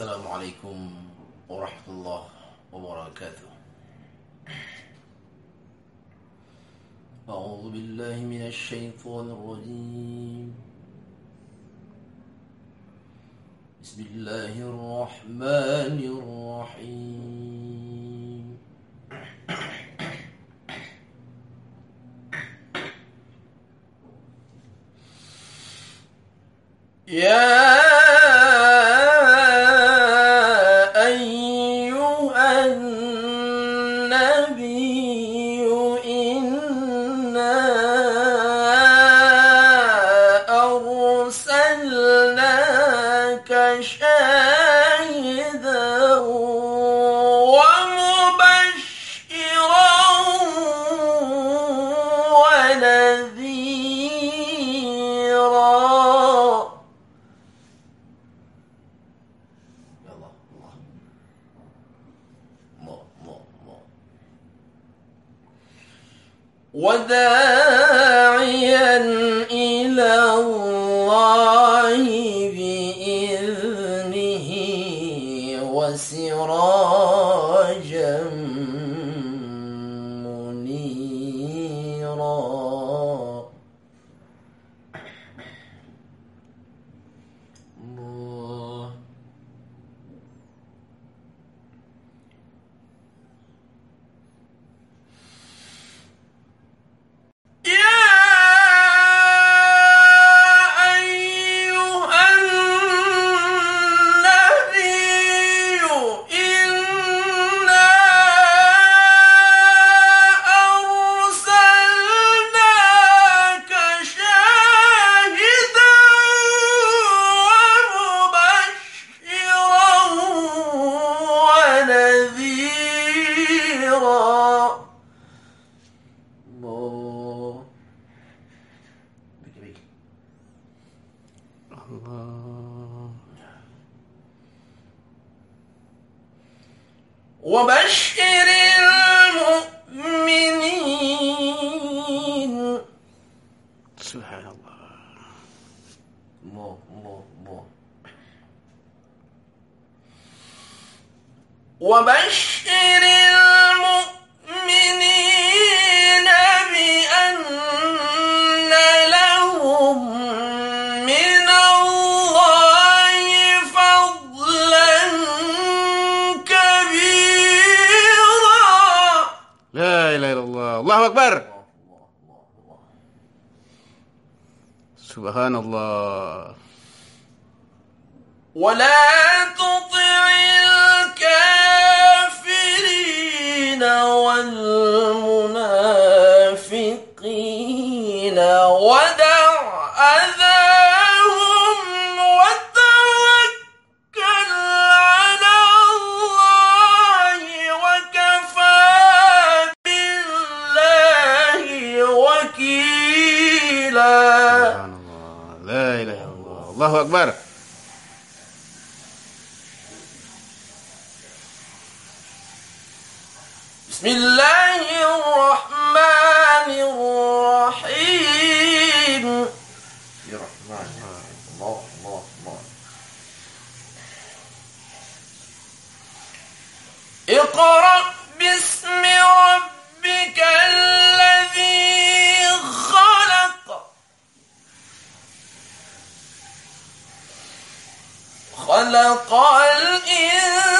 السلام عليكم ورحمة الله وبركاته. أعوذ بالله من الشيطان الرجيم. بسم الله الرحمن الرحيم. يا وداعيا إلى الله بإذنه وسراجا الله. وبشر المؤمنين. سبحان الله. الله الله الله وبشر الله أكبر. سبحان الله. ولا تطع الكافرين والمنافقين. سبحان الله. لا إله إلا الله. الله أكبر. بسم الله الرحمن الرحيم. يا رحمن الله الله الله اقرأ خلق الإنسان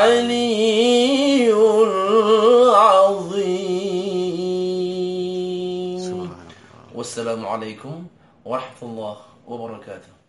العلي العظيم. والسلام عليكم ورحمة الله وبركاته.